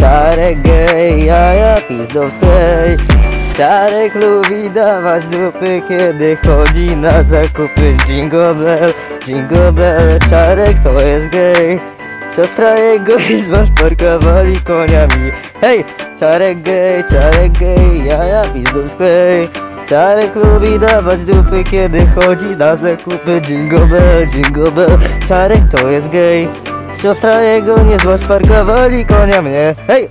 Czarek gej, jaja pizdowskiej Czarek lubi dawać dupy, kiedy chodzi na zakupy Jingle bell, jingle bell, Czarek to jest gej. Siostra jego izba szparkowali koniami. Hej, Czarek gej, Czarek gej, jaja pizdowskiej Czarek lubi dawać dupy, kiedy chodzi na zakupy. Jingle bell, jingle bell, Czarek to jest gej Siostra jego niezła szparkowali konia mnie Hej!